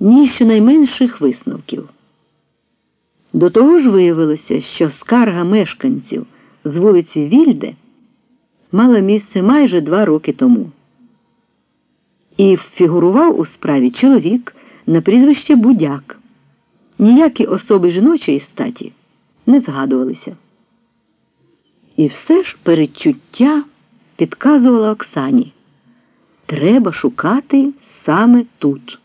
ні щонайменших висновків. До того ж виявилося, що скарга мешканців з вулиці Вільде мала місце майже два роки тому. І фігурував у справі чоловік на прізвище Будяк. Ніякі особи жіночої статі не згадувалися. І все ж передчуття підказувало Оксані. Треба шукати саме тут.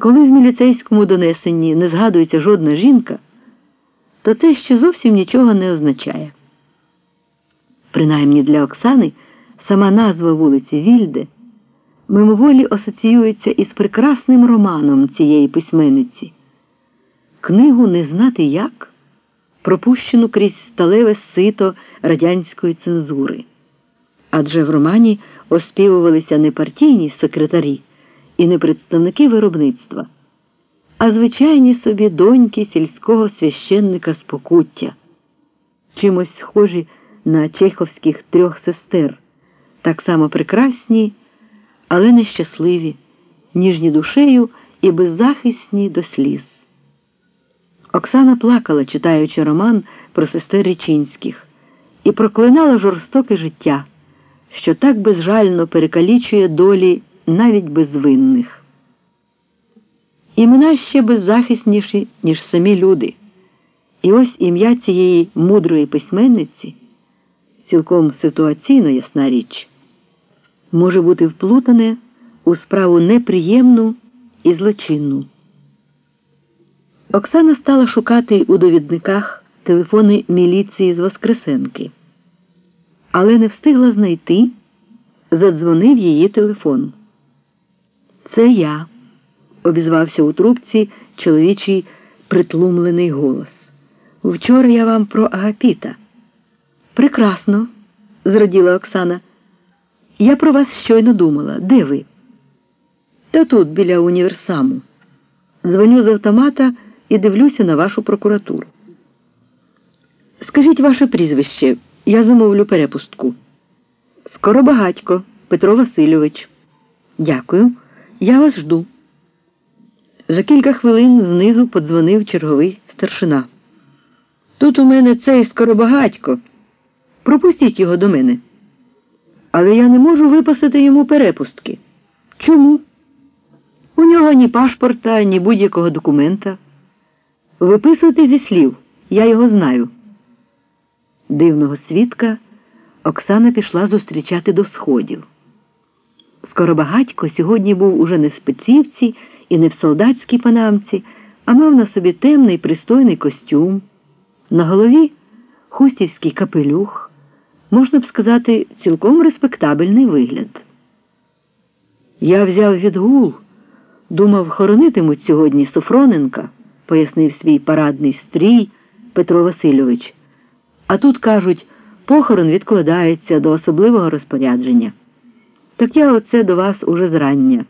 Коли в міліцейському донесенні не згадується жодна жінка, то це ще зовсім нічого не означає. Принаймні для Оксани сама назва вулиці Вільде мимоволі асоціюється із прекрасним романом цієї письменниці. Книгу не знати як, пропущену крізь сталеве сито радянської цензури. Адже в романі оспівувалися не партійні секретарі і не представники виробництва, а звичайні собі доньки сільського священника з покуття, чимось схожі на чеховських трьох сестер, так само прекрасні, але нещасливі, ніжні душею і беззахисні до сліз. Оксана плакала, читаючи роман про сестер Річинських, і проклинала жорстоке життя, що так безжально перекалічує долі навіть безвинних. Імена ще беззахисніші, ніж самі люди. І ось ім'я цієї мудрої письменниці, цілком ситуаційно ясна річ, може бути вплутане у справу неприємну і злочинну. Оксана стала шукати у довідниках телефони міліції з Воскресенки, але не встигла знайти, задзвонив її телефон. Це я, обізвався у трубці чоловічий притлумлений голос. Вчора я вам про Агапіта. Прекрасно, зраділа Оксана. Я про вас щойно думала. Де ви? Та тут, біля універсаму. Дзвоню з автомата і дивлюся на вашу прокуратуру. Скажіть ваше прізвище, я замовлю перепустку. Скоробагатько Петро Васильович. Дякую. Я вас жду. За кілька хвилин знизу подзвонив черговий старшина. Тут у мене цей скоробагатько. Пропустіть його до мене. Але я не можу виписати йому перепустки. Чому? У нього ні пашпорта, ні будь-якого документа. Виписуйте зі слів, я його знаю. Дивного свідка Оксана пішла зустрічати до сходів. Скоробагатько сьогодні був уже не в спецівці і не в солдатській панамці, а мав на собі темний пристойний костюм, на голові хустівський капелюх, можна б сказати, цілком респектабельний вигляд. Я взяв відгул, думав, хоронитимуть сьогодні Софроненка, пояснив свій парадний стрій Петро Васильович. А тут кажуть, похорон відкладається до особливого розпорядження. Так я оце до вас уже зрання.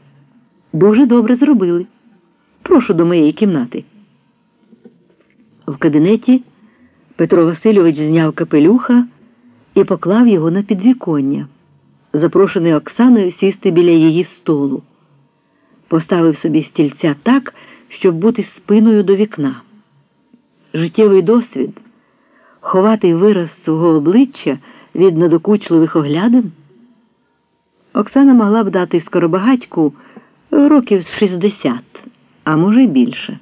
Дуже добре зробили. Прошу до моєї кімнати. В кабінеті Петро Васильович зняв капелюха і поклав його на підвіконня, запрошений Оксаною сісти біля її столу. Поставив собі стільця так, щоб бути спиною до вікна. Життєвий досвід, ховати вираз свого обличчя від надокучливих оглядин. Оксана могла б дати скоробагатьку років 60, а може й більше.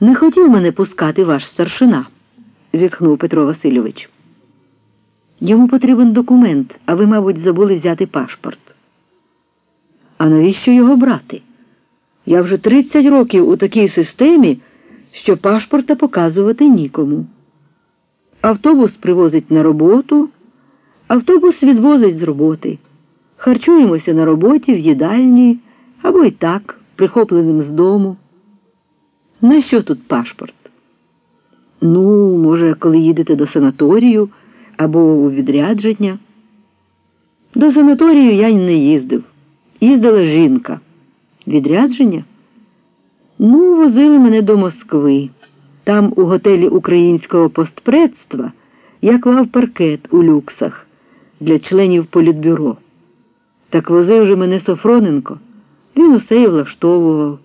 Не хотів мене пускати ваш старшина, зітхнув Петро Васильович. Йому потрібен документ, а ви, мабуть, забули взяти пашпорт. А навіщо його брати? Я вже 30 років у такій системі, що пашпорта показувати нікому. Автобус привозить на роботу. Автобус відвозить з роботи. Харчуємося на роботі, в їдальні або й так, прихопленим з дому. На що тут пашпорт? Ну, може, коли їдете до санаторію або у відрядження. До санаторію я й не їздив. Їздила жінка. Відрядження? Ну, возили мене до Москви. Там, у готелі українського постпредства, я клав паркет у люксах для членів політбюро. Так возив же мене Софроненко, Він усе і влаштовував.